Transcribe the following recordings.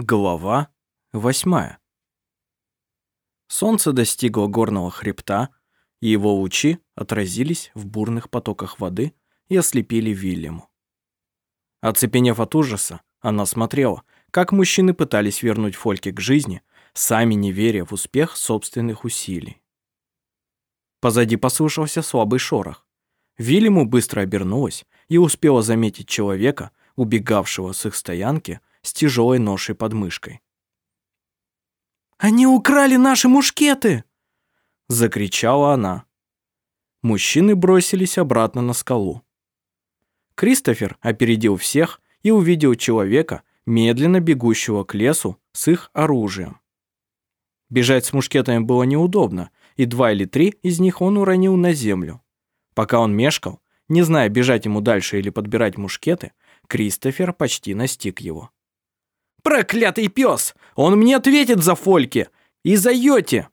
Глава восьмая. Солнце достигло горного хребта, и его лучи отразились в бурных потоках воды и ослепили Вильяму. Оцепенев от ужаса, она смотрела, как мужчины пытались вернуть Фольке к жизни, сами не веря в успех собственных усилий. Позади послышался слабый шорох. Вильяму быстро обернулась и успела заметить человека, убегавшего с их стоянки с тяжелой ношей под мышкой. «Они украли наши мушкеты!» — закричала она. Мужчины бросились обратно на скалу. Кристофер опередил всех и увидел человека, медленно бегущего к лесу с их оружием. Бежать с мушкетами было неудобно, и два или три из них он уронил на землю. Пока он мешкал, не зная, бежать ему дальше или подбирать мушкеты, Кристофер почти настиг его. Проклятый пес! Он мне ответит за Фольки! И за Йоти!»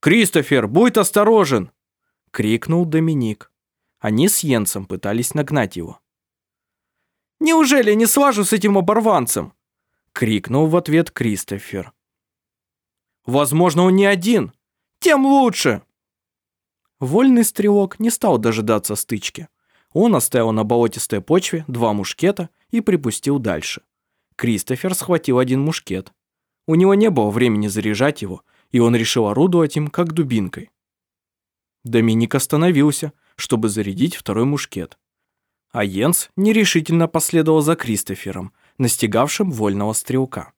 «Кристофер, будь осторожен!» — крикнул Доминик. Они с Йенсом пытались нагнать его. «Неужели не слажу с этим оборванцем?» — крикнул в ответ Кристофер. «Возможно, он не один. Тем лучше!» Вольный стрелок не стал дожидаться стычки. Он оставил на болотистой почве два мушкета и припустил дальше. Кристофер схватил один мушкет. У него не было времени заряжать его, и он решил орудовать им, как дубинкой. Доминик остановился, чтобы зарядить второй мушкет. А Йенс нерешительно последовал за Кристофером, настигавшим вольного стрелка.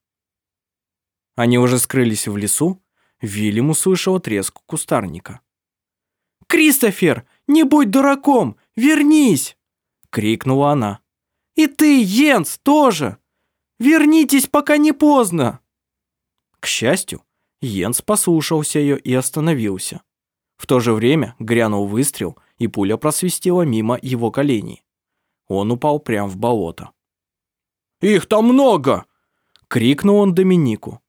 Они уже скрылись в лесу, Вильям услышал треск кустарника. «Кристофер, не будь дураком, вернись!» — крикнула она. «И ты, Йенс, тоже! Вернитесь, пока не поздно!» К счастью, Йенс послушался ее и остановился. В то же время грянул выстрел, и пуля просвистела мимо его коленей. Он упал прямо в болото. «Их там много!» — крикнул он Доминику.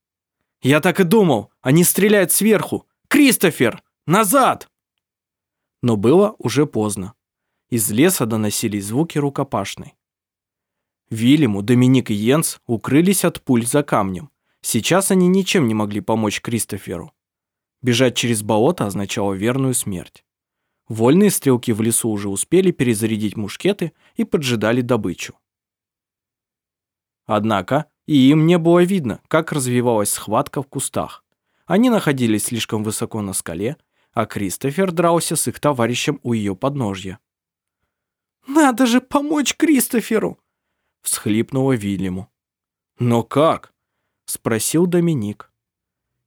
«Я так и думал, они стреляют сверху! Кристофер, назад!» Но было уже поздно. Из леса доносились звуки рукопашной. Вильяму, Доминик и Йенс укрылись от пуль за камнем. Сейчас они ничем не могли помочь Кристоферу. Бежать через болото означало верную смерть. Вольные стрелки в лесу уже успели перезарядить мушкеты и поджидали добычу. Однако и им не было видно, как развивалась схватка в кустах. Они находились слишком высоко на скале, а Кристофер дрался с их товарищем у ее подножья. «Надо же помочь Кристоферу!» Всхлипнула Вильяму. «Но как?» – спросил Доминик.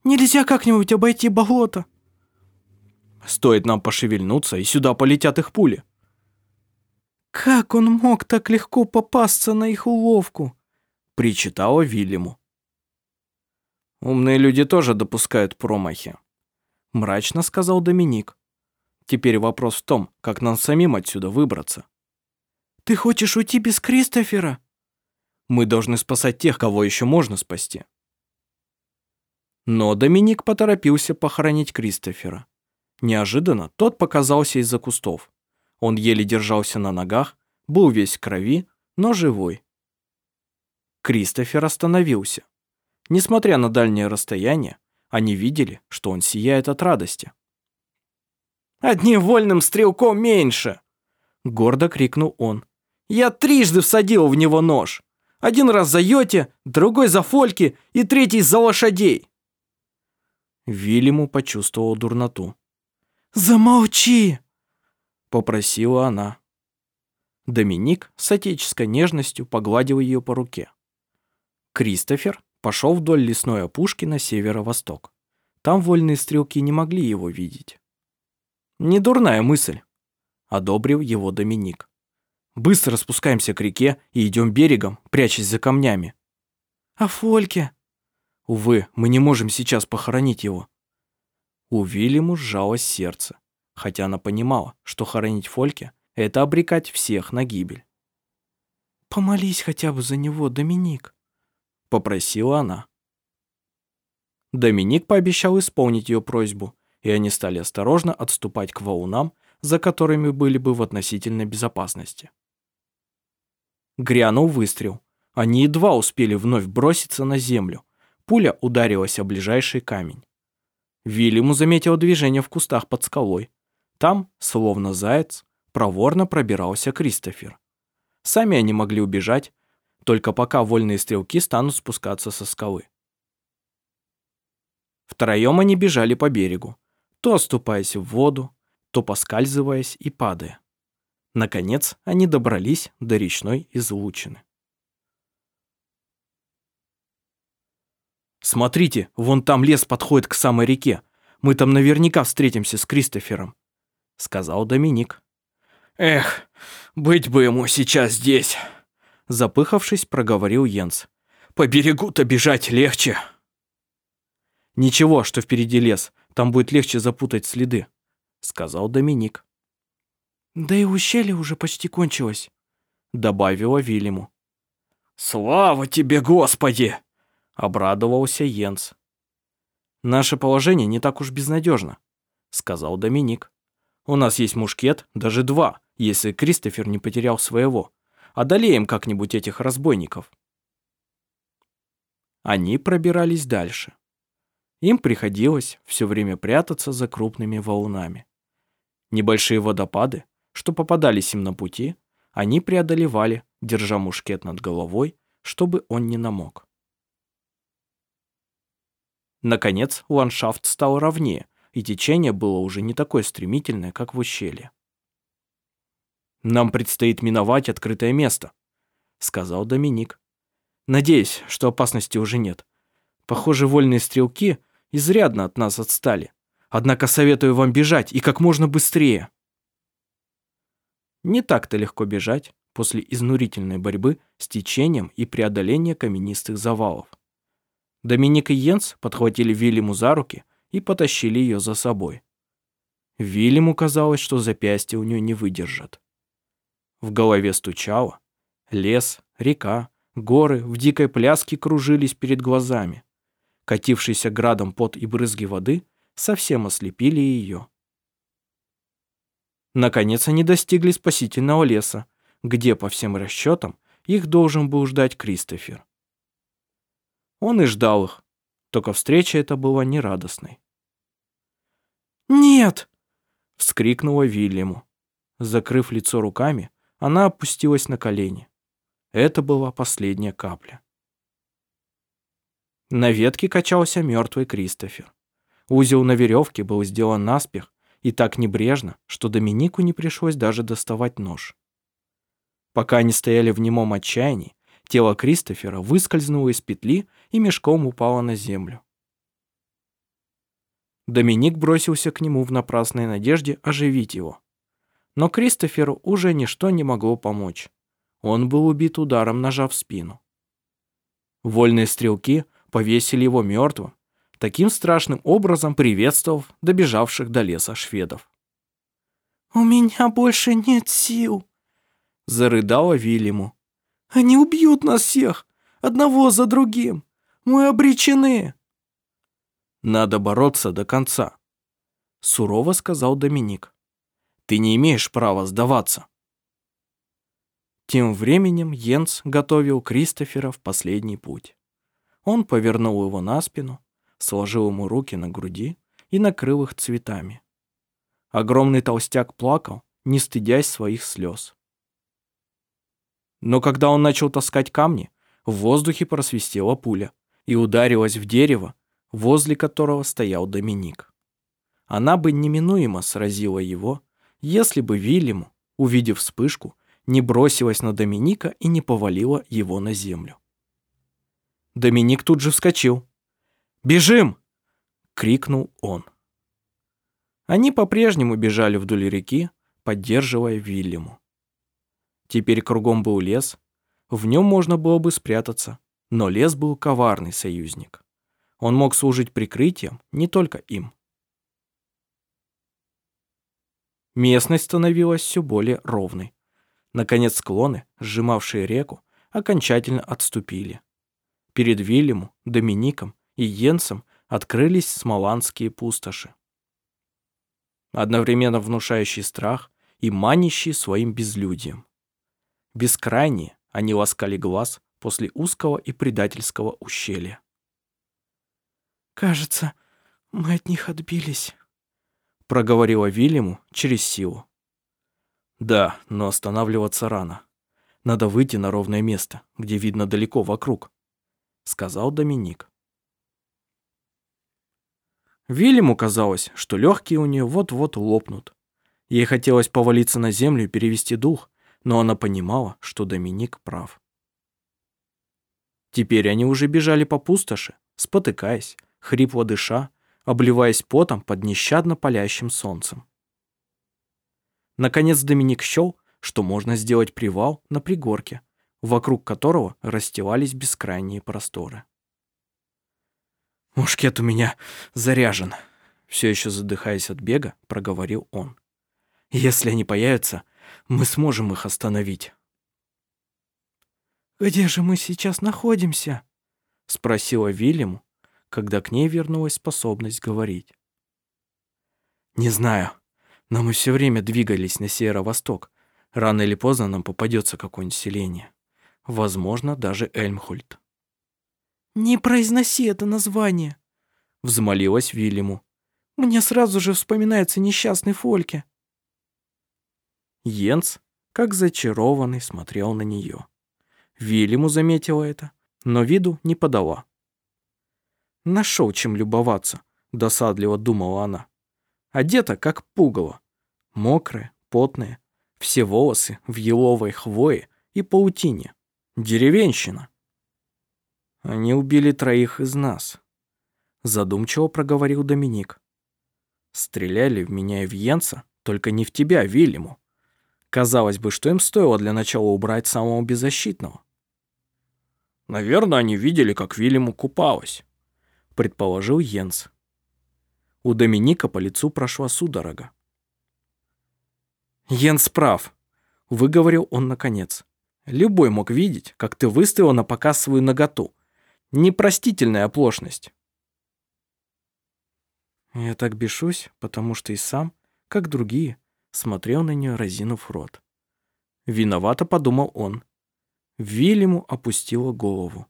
«Нельзя как-нибудь обойти болото?» «Стоит нам пошевельнуться, и сюда полетят их пули». «Как он мог так легко попасться на их уловку?» – причитала Вильяму. «Умные люди тоже допускают промахи», – мрачно сказал Доминик. «Теперь вопрос в том, как нам самим отсюда выбраться». «Ты хочешь уйти без Кристофера?» Мы должны спасать тех, кого еще можно спасти. Но Доминик поторопился похоронить Кристофера. Неожиданно тот показался из-за кустов. Он еле держался на ногах, был весь в крови, но живой. Кристофер остановился. Несмотря на дальнее расстояние, они видели, что он сияет от радости. «Одним вольным стрелком меньше!» Гордо крикнул он. «Я трижды всадил в него нож. Один раз за Йоти, другой за Фольки и третий за лошадей. Вильяму почувствовал дурноту. «Замолчи!» – попросила она. Доминик с отеческой нежностью погладил ее по руке. Кристофер пошел вдоль лесной опушки на северо-восток. Там вольные стрелки не могли его видеть. «Недурная мысль», – одобрил его Доминик. Быстро спускаемся к реке и идем берегом, прячась за камнями. А Фольке? Увы, мы не можем сейчас похоронить его. У Вильяму сжалось сердце, хотя она понимала, что хоронить Фольке – это обрекать всех на гибель. «Помолись хотя бы за него, Доминик», – попросила она. Доминик пообещал исполнить ее просьбу, и они стали осторожно отступать к валунам, за которыми были бы в относительной безопасности. Грянул выстрел. Они едва успели вновь броситься на землю. Пуля ударилась о ближайший камень. Вильяму заметил движение в кустах под скалой. Там, словно заяц, проворно пробирался Кристофер. Сами они могли убежать, только пока вольные стрелки станут спускаться со скалы. Втроем они бежали по берегу, то оступаясь в воду, то поскальзываясь и падая. Наконец они добрались до речной излучины. «Смотрите, вон там лес подходит к самой реке. Мы там наверняка встретимся с Кристофером», — сказал Доминик. «Эх, быть бы ему сейчас здесь», — запыхавшись, проговорил Йенс. «По берегу-то бежать легче». «Ничего, что впереди лес, там будет легче запутать следы», — сказал Доминик. «Да и ущелье уже почти кончилось», — добавила Вильяму. «Слава тебе, Господи!» — обрадовался Йенс. «Наше положение не так уж безнадежно», — сказал Доминик. «У нас есть мушкет, даже два, если Кристофер не потерял своего. Одолеем как-нибудь этих разбойников». Они пробирались дальше. Им приходилось все время прятаться за крупными волнами. Небольшие водопады, что попадались им на пути, они преодолевали, держа мушкет над головой, чтобы он не намок. Наконец, ландшафт стал ровнее, и течение было уже не такое стремительное, как в ущелье. «Нам предстоит миновать открытое место», — сказал Доминик. «Надеюсь, что опасности уже нет. Похоже, вольные стрелки изрядно от нас отстали. Однако советую вам бежать и как можно быстрее». Не так-то легко бежать после изнурительной борьбы с течением и преодоления каменистых завалов. Доминик и Йенс подхватили Вильяму за руки и потащили ее за собой. Вильяму казалось, что запястья у нее не выдержат. В голове стучало. Лес, река, горы в дикой пляске кружились перед глазами. Катившийся градом пот и брызги воды совсем ослепили ее. Наконец они достигли спасительного леса, где, по всем расчетам, их должен был ждать Кристофер. Он и ждал их, только встреча эта была нерадостной. «Нет!» — вскрикнула Вильяму. Закрыв лицо руками, она опустилась на колени. Это была последняя капля. На ветке качался мертвый Кристофер. Узел на веревке был сделан наспех и так небрежно, что Доминику не пришлось даже доставать нож. Пока они стояли в немом отчаянии, тело Кристофера выскользнуло из петли и мешком упало на землю. Доминик бросился к нему в напрасной надежде оживить его. Но Кристоферу уже ничто не могло помочь. Он был убит ударом ножа в спину. Вольные стрелки повесили его мертвым, таким страшным образом приветствовав добежавших до леса шведов. «У меня больше нет сил», — зарыдала Вильяму. «Они убьют нас всех, одного за другим. Мы обречены». «Надо бороться до конца», — сурово сказал Доминик. Ты не имеешь права сдаваться. Тем временем Йенс готовил Кристофера в последний путь. Он повернул его на спину, сложил ему руки на груди и накрыл их цветами. Огромный толстяк плакал, не стыдясь своих слез. Но когда он начал таскать камни, в воздухе просвистела пуля и ударилась в дерево, возле которого стоял Доминик. Она бы неминуемо сразила его, если бы Вильяму, увидев вспышку, не бросилась на Доминика и не повалила его на землю. Доминик тут же вскочил. «Бежим!» — крикнул он. Они по-прежнему бежали вдоль реки, поддерживая Вильяму. Теперь кругом был лес, в нем можно было бы спрятаться, но лес был коварный союзник. Он мог служить прикрытием не только им. Местность становилась все более ровной. Наконец склоны, сжимавшие реку, окончательно отступили. Перед Вильяму, Домиником и Йенсом открылись смоландские пустоши. Одновременно внушающий страх и манящие своим безлюдием. Бескрайние они ласкали глаз после узкого и предательского ущелья. «Кажется, мы от них отбились», — проговорила Вильяму через силу. «Да, но останавливаться рано. Надо выйти на ровное место, где видно далеко вокруг», — сказал Доминик. Вильяму казалось, что легкие у нее вот-вот лопнут. Ей хотелось повалиться на землю и перевести дух, но она понимала, что Доминик прав. Теперь они уже бежали по пустоши, спотыкаясь, хрипло дыша, обливаясь потом под нещадно палящим солнцем. Наконец Доминик счел, что можно сделать привал на пригорке, вокруг которого расстилались бескрайние просторы. «Мушкет у меня заряжен», — все еще задыхаясь от бега, проговорил он. «Если они появятся, мы сможем их остановить». «Где же мы сейчас находимся?» — спросила Вильяму, когда к ней вернулась способность говорить. «Не знаю, но мы все время двигались на северо-восток. Рано или поздно нам попадется какое-нибудь селение. Возможно, даже Эльмхольд». «Не произноси это название!» Взмолилась Вильяму. «Мне сразу же вспоминается несчастный Фольке». Йенс, как зачарованный, смотрел на нее. Вильяму заметила это, но виду не подала. Нашел чем любоваться, досадливо думала она. Одета, как пугало. Мокрая, потная, все волосы в еловой хвое и паутине. Деревенщина. Они убили троих из нас. Задумчиво проговорил Доминик. Стреляли в меня и в Йенса, только не в тебя, Вильяму. Казалось бы, что им стоило для начала убрать самого беззащитного. Наверное, они видели, как Вильяму купалась предположил Йенс. У Доминика по лицу прошла судорога. «Йенс прав», — выговорил он наконец. «Любой мог видеть, как ты выставил на показ свою наготу. Непростительная оплошность». Я так бешусь, потому что и сам, как другие, смотрел на нее, разинув рот. Виновато подумал он. Вильяму опустила голову.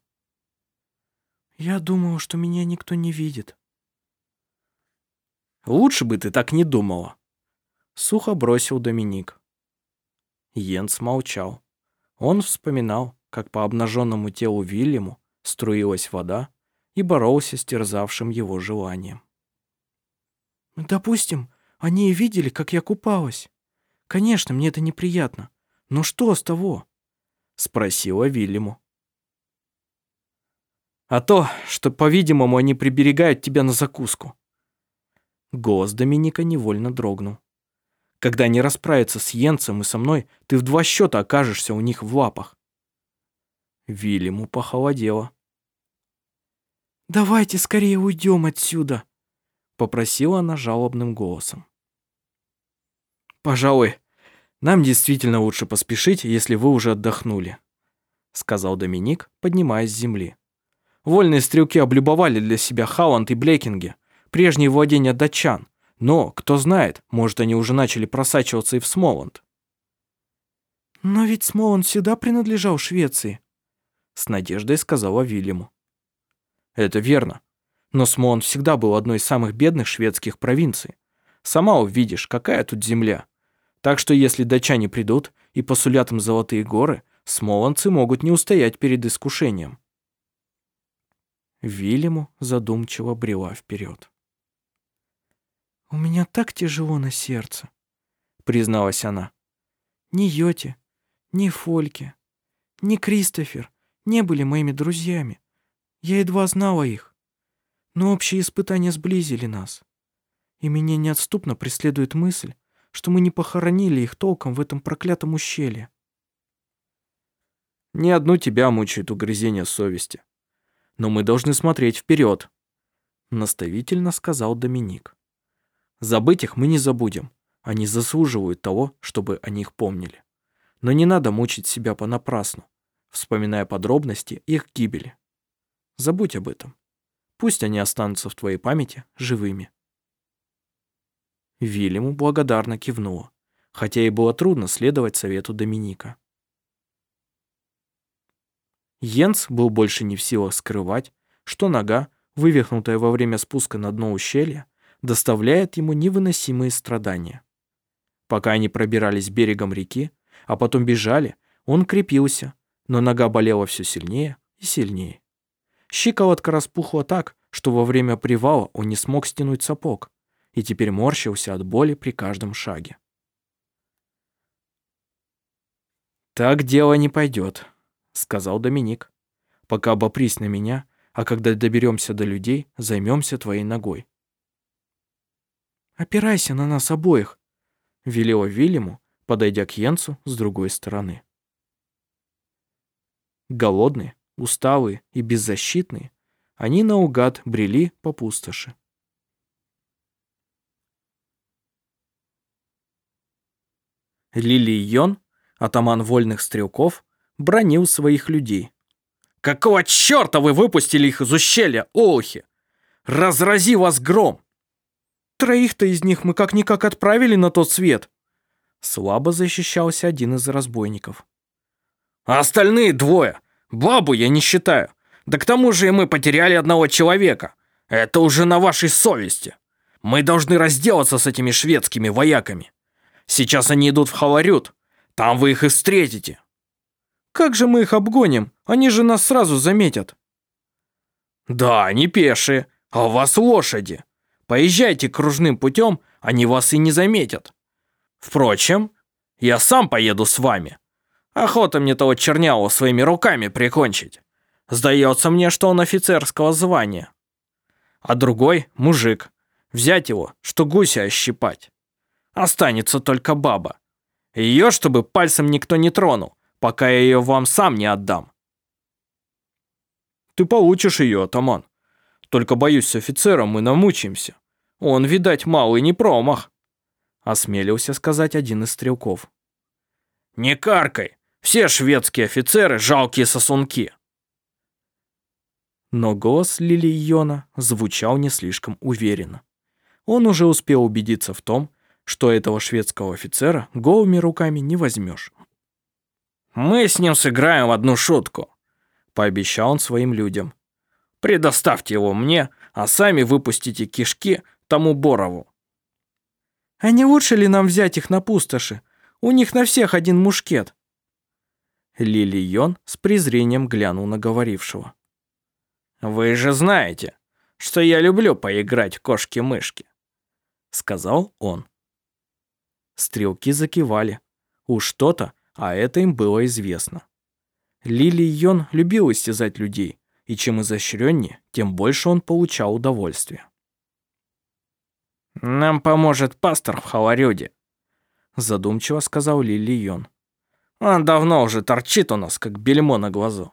Я думала, что меня никто не видит. Лучше бы ты так не думала. Сухо бросил Доминик. Йенс молчал. Он вспоминал, как по обнаженному телу Вильяму струилась вода и боролся с терзавшим его желанием. «Допустим, они и видели, как я купалась. Конечно, мне это неприятно. Но что с того?» — спросила Вильяму а то, что, по-видимому, они приберегают тебя на закуску». Голос Доминика невольно дрогнул. «Когда они расправятся с Йенцем и со мной, ты в два счета окажешься у них в лапах». Вильяму похолодело. «Давайте скорее уйдем отсюда», — попросила она жалобным голосом. «Пожалуй, нам действительно лучше поспешить, если вы уже отдохнули», — сказал Доминик, поднимаясь с земли. Вольные стрелки облюбовали для себя Халанд и Блекинге, прежние владения датчан. Но, кто знает, может, они уже начали просачиваться и в Смоланд. «Но ведь Смоланд всегда принадлежал Швеции», — с надеждой сказала Вильяму. «Это верно. Но Смоланд всегда был одной из самых бедных шведских провинций. Сама увидишь, какая тут земля. Так что если датчане придут и посулят им золотые горы, смоландцы могут не устоять перед искушением. Вильяму задумчиво брела вперед. «У меня так тяжело на сердце», — призналась она. «Ни Йоти, ни Фольке, ни Кристофер не были моими друзьями. Я едва знала их. Но общие испытания сблизили нас. И меня неотступно преследует мысль, что мы не похоронили их толком в этом проклятом ущелье. Не одну тебя мучает угрызение совести», но мы должны смотреть вперед», — наставительно сказал Доминик. «Забыть их мы не забудем. Они заслуживают того, чтобы о них помнили. Но не надо мучить себя понапрасну, вспоминая подробности их гибели. Забудь об этом. Пусть они останутся в твоей памяти живыми». Вильяму благодарно кивнула, хотя и было трудно следовать совету Доминика. Йенс был больше не в силах скрывать, что нога, вывихнутая во время спуска на дно ущелья, доставляет ему невыносимые страдания. Пока они пробирались берегом реки, а потом бежали, он крепился, но нога болела все сильнее и сильнее. Щиколотка распухла так, что во время привала он не смог стянуть сапог и теперь морщился от боли при каждом шаге. «Так дело не пойдет», — сказал Доминик. «Пока обопрись на меня, а когда доберемся до людей, займемся твоей ногой». «Опирайся на нас обоих», — велела Вильяму, подойдя к Йенсу с другой стороны. Голодные, усталые и беззащитные, они наугад брели по пустоши. Лили Йон, атаман вольных стрелков, бронил своих людей. «Какого черта вы выпустили их из ущелья, олухи? Разрази вас гром!» «Троих-то из них мы как-никак отправили на тот свет!» Слабо защищался один из разбойников. «А остальные двое? Бабу я не считаю. Да к тому же и мы потеряли одного человека. Это уже на вашей совести. Мы должны разделаться с этими шведскими вояками. Сейчас они идут в Халарют. Там вы их и встретите. Как же мы их обгоним? Они же нас сразу заметят. Да, они пешие, а у вас лошади. Поезжайте кружным путем, они вас и не заметят. Впрочем, я сам поеду с вами. Охота мне того чернявого своими руками прикончить. Сдается мне, что он офицерского звания. А другой – мужик. Взять его, что гуся ощипать. Останется только баба. Ее, чтобы пальцем никто не тронул, пока я ее вам сам не отдам. Ты получишь ее, атаман. Только, боюсь, с офицером мы намучаемся. Он, видать, малый не промах. Осмелился сказать один из стрелков. Не каркай. Все шведские офицеры – жалкие сосунки. Но голос Лилийона звучал не слишком уверенно. Он уже успел убедиться в том, что этого шведского офицера голыми руками не возьмешь. «Мы с ним сыграем одну шутку», — пообещал он своим людям. «Предоставьте его мне, а сами выпустите кишки тому Борову». «А не лучше ли нам взять их на пустоши? У них на всех один мушкет». Лили Йон с презрением глянул на говорившего. «Вы же знаете, что я люблю поиграть кошки-мышки», — сказал он. Стрелки закивали. Уж что-то, а это им было известно. Лили Йон любил истязать людей, и чем изощреннее, тем больше он получал удовольствия. «Нам поможет пастор в Халарюде», — задумчиво сказал Лили Йон. «Он давно уже торчит у нас, как бельмо на глазу.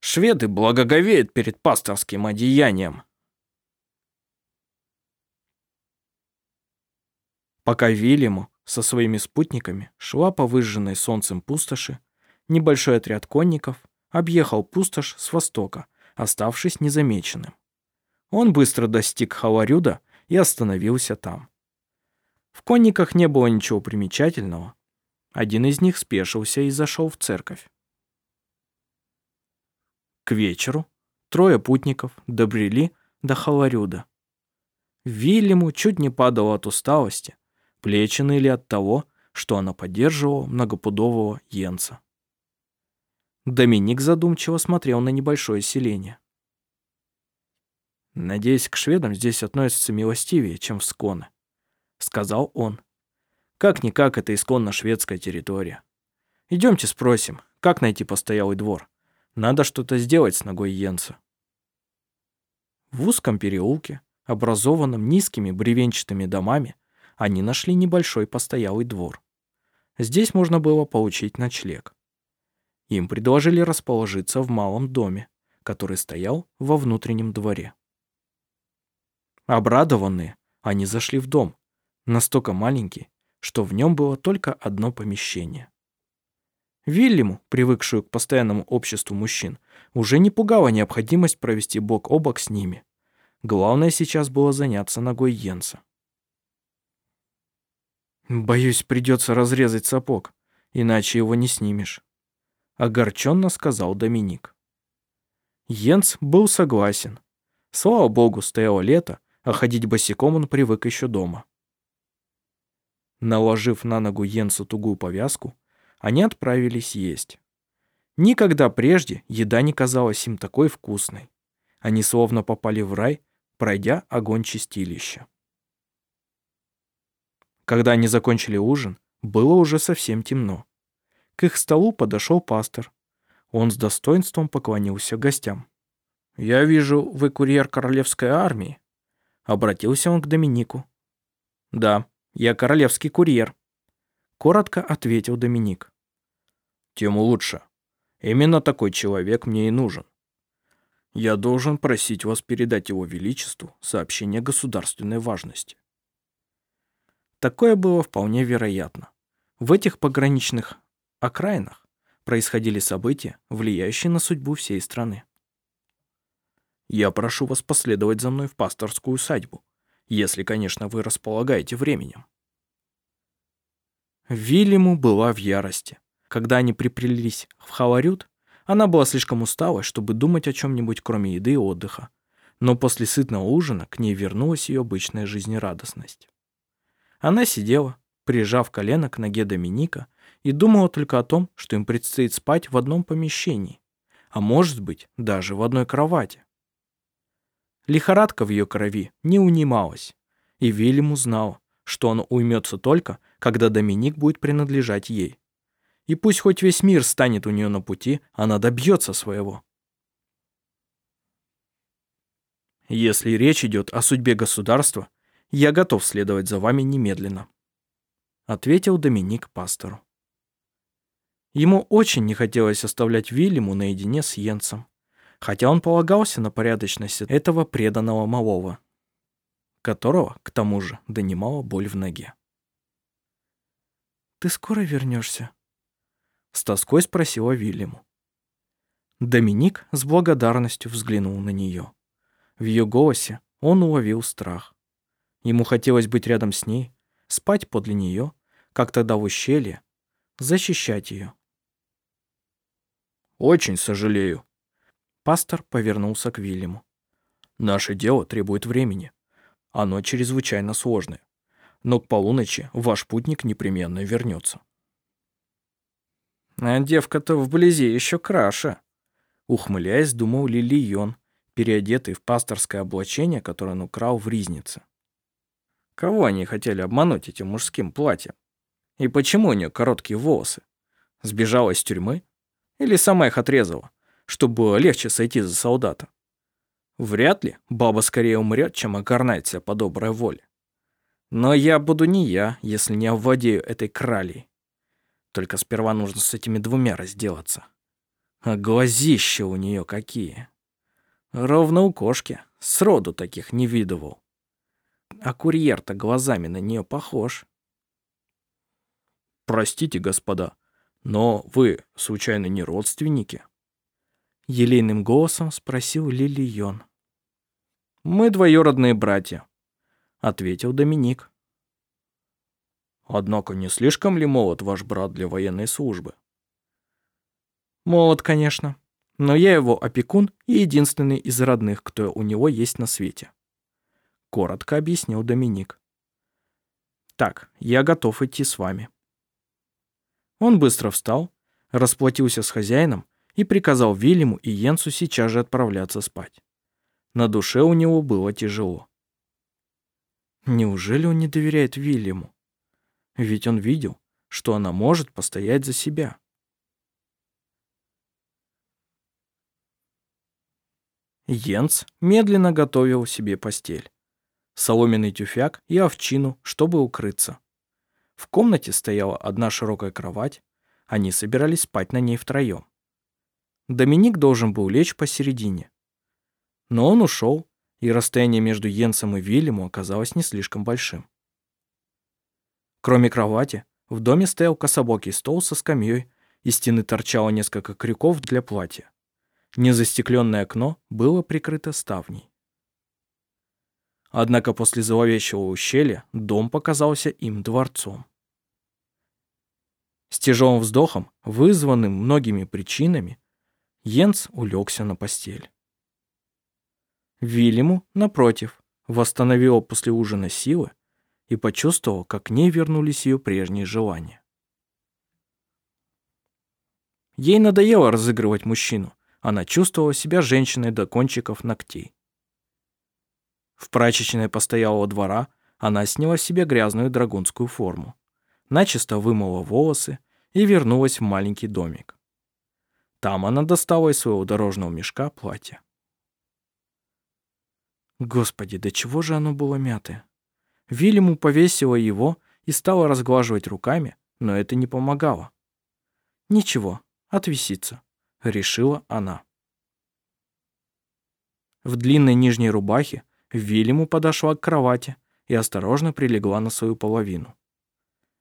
Шведы благоговеют перед пасторским одеянием». Пока Вильяму со своими спутниками шла по выжженной солнцем пустоши, небольшой отряд конников объехал пустошь с востока, оставшись незамеченным. Он быстро достиг Халарюда и остановился там. В конниках не было ничего примечательного. Один из них спешился и зашел в церковь. К вечеру трое путников добрели до Халарюда. Вильяму чуть не падало от усталости, Плечи ныли от того, что она поддерживала многопудового Йенца. Доминик задумчиво смотрел на небольшое селение. «Надеюсь, к шведам здесь относятся милостивее, чем в Сконы», — сказал он. «Как-никак это исконно шведская территория. Идемте спросим, как найти постоялый двор. Надо что-то сделать с ногой Йенца». В узком переулке, образованном низкими бревенчатыми домами, они нашли небольшой постоялый двор. Здесь можно было получить ночлег. Им предложили расположиться в малом доме, который стоял во внутреннем дворе. Обрадованные, они зашли в дом, настолько маленький, что в нем было только одно помещение. Вильяму, привыкшую к постоянному обществу мужчин, уже не пугала необходимость провести бок о бок с ними. Главное сейчас было заняться ногой Йенса. Боюсь, придется разрезать сапог, иначе его не снимешь. Огорченно сказал Доминик. Йенс был согласен. Слава богу, стояло лето, а ходить босиком он привык еще дома. Наложив на ногу Йенсу тугую повязку, они отправились есть. Никогда прежде еда не казалась им такой вкусной. Они словно попали в рай, пройдя огонь чистилища. Когда они закончили ужин, было уже совсем темно. К их столу подошел пастор. Он с достоинством поклонился гостям. «Я вижу, вы курьер королевской армии», — обратился он к Доминику. «Да, я королевский курьер», — коротко ответил Доминик. «Тем лучше. Именно такой человек мне и нужен. Я должен просить вас передать его величеству сообщение государственной важности». Такое было вполне вероятно. В этих пограничных окраинах происходили события, влияющие на судьбу всей страны. Я прошу вас последовать за мной в пасторскую усадьбу, если, конечно, вы располагаете временем. Вильяму была в ярости. Когда они приплелись в Халарют, она была слишком устала, чтобы думать о чем-нибудь, кроме еды и отдыха. Но после сытного ужина к ней вернулась ее обычная жизнерадостность. Она сидела, прижав колено к ноге Доминика, и думала только о том, что им предстоит спать в одном помещении, а может быть, даже в одной кровати. Лихорадка в ее крови не унималась, и Вильям узнал, что он уймется только, когда Доминик будет принадлежать ей. И пусть хоть весь мир станет у нее на пути, она добьется своего. Если речь идет о судьбе государства, я готов следовать за вами немедленно», — ответил Доминик пастору. Ему очень не хотелось оставлять Вильяму наедине с Йенсом хотя он полагался на порядочность этого преданного малого, которого, к тому же, донимала боль в ноге. «Ты скоро вернешься? С тоской спросила Вильяму. Доминик с благодарностью взглянул на нее. В ее голосе он уловил страх. Ему хотелось быть рядом с ней, спать подле нее, как тогда в ущелье, защищать ее. «Очень сожалею», Пастор повернулся к Вильяму. «Наше дело требует времени. Оно чрезвычайно сложное. Но к полуночи ваш путник непременно вернется». «А девка-то вблизи еще краше», — ухмыляясь, думал Лилион, переодетый в пасторское облачение, которое он украл в Ризнице. Кого они хотели обмануть этим мужским платьем? И почему у нее короткие волосы? Сбежала из тюрьмы? Или сама их отрезала? Чтобы легче сойти за солдата. Вряд ли баба скорее умрет, чем окорнает себя по доброй воле. Но я буду не я, если не овладею этой кралей. Только сперва нужно с этими двумя разделаться. А глазища у нее какие. Ровно у кошки. Сроду таких не видывал. А курьер-то глазами на нее похож. Простите, господа, но вы, случайно, не родственники? Елейным голосом спросил Лилион. «Мы двоюродные братья», — ответил Доминик. «Однако не слишком ли молод ваш брат для военной службы?» «Молод, конечно, но я его опекун и единственный из родных, кто у него есть на свете», — коротко объяснил Доминик. «Так, я готов идти с вами». Он быстро встал, расплатился с хозяином и приказал Вильяму и Йенсу сейчас же отправляться спать. На душе у него было тяжело. Неужели он не доверяет Вильяму? Ведь он видел, что она может постоять за себя. Йенс медленно готовил себе постель. Соломенный тюфяк и овчину, чтобы укрыться. В комнате стояла одна широкая кровать, они собирались спать на ней втроем. Доминик должен был лечь посередине. Но он ушел, и расстояние между Йенсом и Вильяму оказалось не слишком большим. Кроме кровати, в доме стоял кособокий стол со скамьей, из стены торчало несколько крюков для платья. Незастекленное окно было прикрыто ставней. Однако после зловещего ущелья дом показался им дворцом. С тяжелым вздохом, вызванным многими причинами, Йенс улегся на постель. Вильяму, напротив, восстановила после ужина силы и почувствовал, как к ней вернулись ее прежние желания. Ей надоело разыгрывать мужчину, она чувствовала себя женщиной до кончиков ногтей. В прачечной постоялого двора она сняла себе грязную драгунскую форму, начисто вымыла волосы и вернулась в маленький домик. Там она достала из своего дорожного мешка платье. Господи, до чего же оно было мятое? Вильяму повесила его и стала разглаживать руками, но это не помогало. Ничего, отвисится, решила она. В длинной нижней рубахе Вильяму подошла к кровати и осторожно прилегла на свою половину.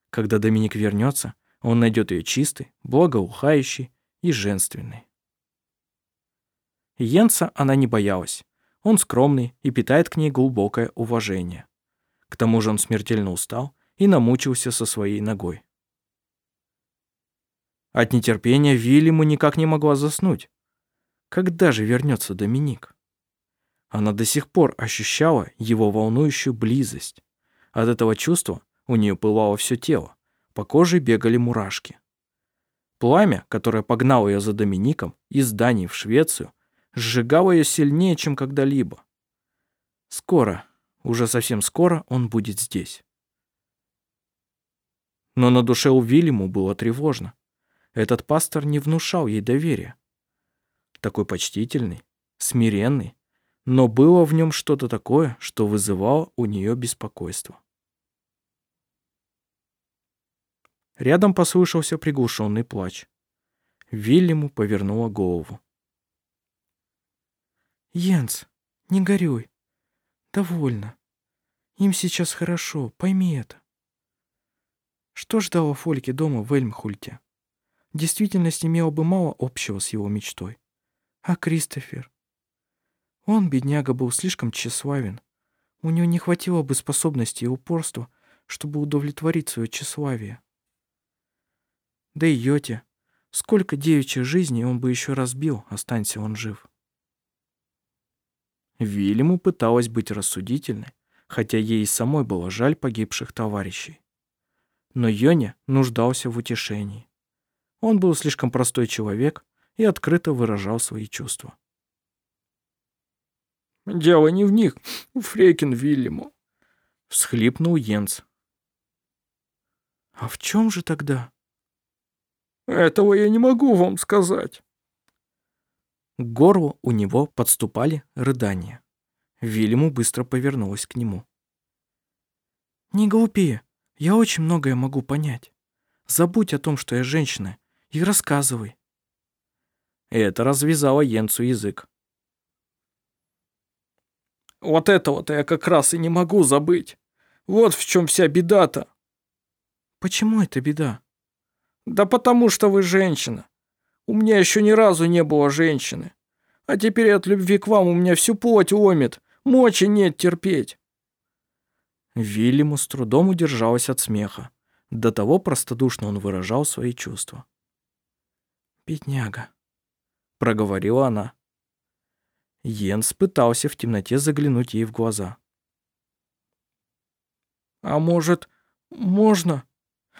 Когда Доминик вернется, он найдет ее чистой, благоухающей и женственной. Йенса она не боялась. Он скромный и питает к ней глубокое уважение. К тому же он смертельно устал и намучился со своей ногой. От нетерпения Вильяму никак не могла заснуть. Когда же вернется Доминик? Она до сих пор ощущала его волнующую близость. От этого чувства у нее пылало все тело, по коже бегали мурашки. Пламя, которое погнало ее за Домиником из Дании в Швецию, сжигало ее сильнее, чем когда-либо. Скоро, уже совсем скоро он будет здесь. Но на душе у Вильяму было тревожно. Этот пастор не внушал ей доверия. Такой почтительный, смиренный, но было в нем что-то такое, что вызывало у нее беспокойство. Рядом послышался приглушенный плач. Вильяму повернула голову. «Йенс, не горюй. Довольно. Им сейчас хорошо, пойми это». Что ждало Фольке дома в Эльмхульте? Действительность имела бы мало общего с его мечтой. А Кристофер? Он, бедняга, был слишком тщеславен. У него не хватило бы способности и упорства, чтобы удовлетворить свое тщеславие. Да и Йоте. Сколько девичьих жизней он бы еще разбил, останься он жив. Вильяму пыталась быть рассудительной, хотя ей самой было жаль погибших товарищей. Но Йоне нуждался в утешении. Он был слишком простой человек и открыто выражал свои чувства. «Дело не в них, в Фрейкин Вильяму», — всхлипнул Йенс. «А в чем же тогда?» «Этого я не могу вам сказать». К горлу у него подступали рыдания. Вильяму быстро повернулась к нему. «Не глупи, я очень многое могу понять. Забудь о том, что я женщина, и рассказывай». Это развязало Йенцу язык. Вот этого-то я как раз и не могу забыть. Вот в чем вся беда-то. Почему это беда? Да потому что вы женщина. У меня еще ни разу не было женщины. А теперь от любви к вам у меня всю плоть ломит. Мочи нет терпеть. Вильяму с трудом удержалась от смеха. До того простодушно он выражал свои чувства. «Бедняга», — проговорила она. Йенс пытался в темноте заглянуть ей в глаза. «А может, можно?»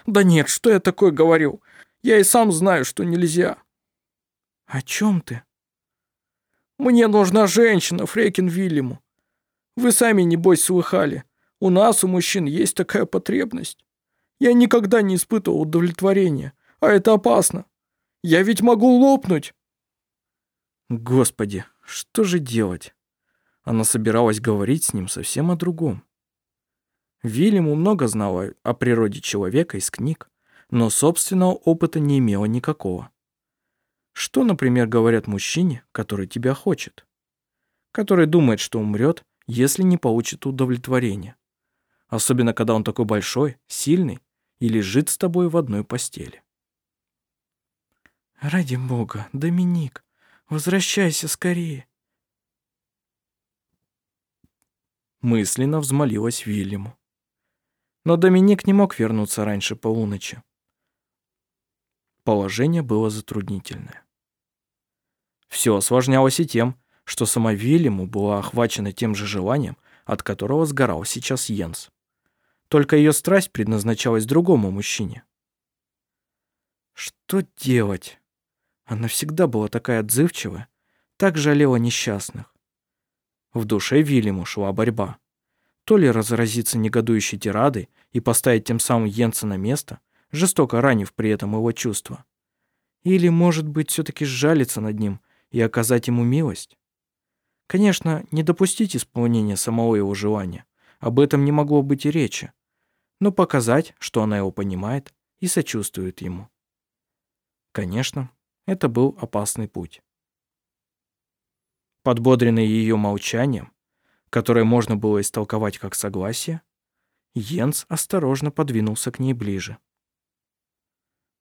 «Да нет, что я такое говорю? Я и сам знаю, что нельзя». «О чем ты?» «Мне нужна женщина, Фрейкин Вильяму. Вы сами, небось, слыхали. У нас, у мужчин, есть такая потребность. Я никогда не испытывал удовлетворения, а это опасно. Я ведь могу лопнуть». Господи, что же делать? Она собиралась говорить с ним совсем о другом. Вильяму много знала о природе человека из книг, но собственного опыта не имела никакого. Что, например, говорят мужчине, который тебя хочет? Который думает, что умрет, если не получит удовлетворения. Особенно, когда он такой большой, сильный и лежит с тобой в одной постели. «Ради бога, Доминик, возвращайся скорее!» Мысленно взмолилась Вильяму. Но Доминик не мог вернуться раньше полуночи. Положение было затруднительное. Все осложнялось и тем, что сама Вильяму была охвачена тем же желанием, от которого сгорал сейчас Йенс. Только ее страсть предназначалась другому мужчине. Что делать? Она всегда была такая отзывчивая, так жалела несчастных. В душе Вильяму шла борьба. То ли разразиться негодующей тирадой и поставить тем самым Йенса на место, жестоко ранив при этом его чувства. Или, может быть, все-таки сжалиться над ним и оказать ему милость? Конечно, не допустить исполнения самого его желания. Об этом не могло быть и речи. Но показать, что она его понимает и сочувствует ему. Конечно, это был опасный путь. Подбодренный ее молчанием, которое можно было истолковать как согласие, Йенс осторожно подвинулся к ней ближе.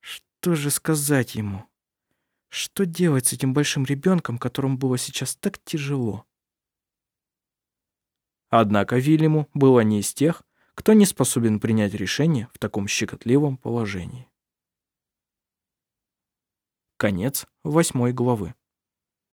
Что же сказать ему? Что делать с этим большим ребенком, которому было сейчас так тяжело? Однако Вильяму было не из тех, кто не способен принять решение в таком щекотливом положении. Конец восьмой главы.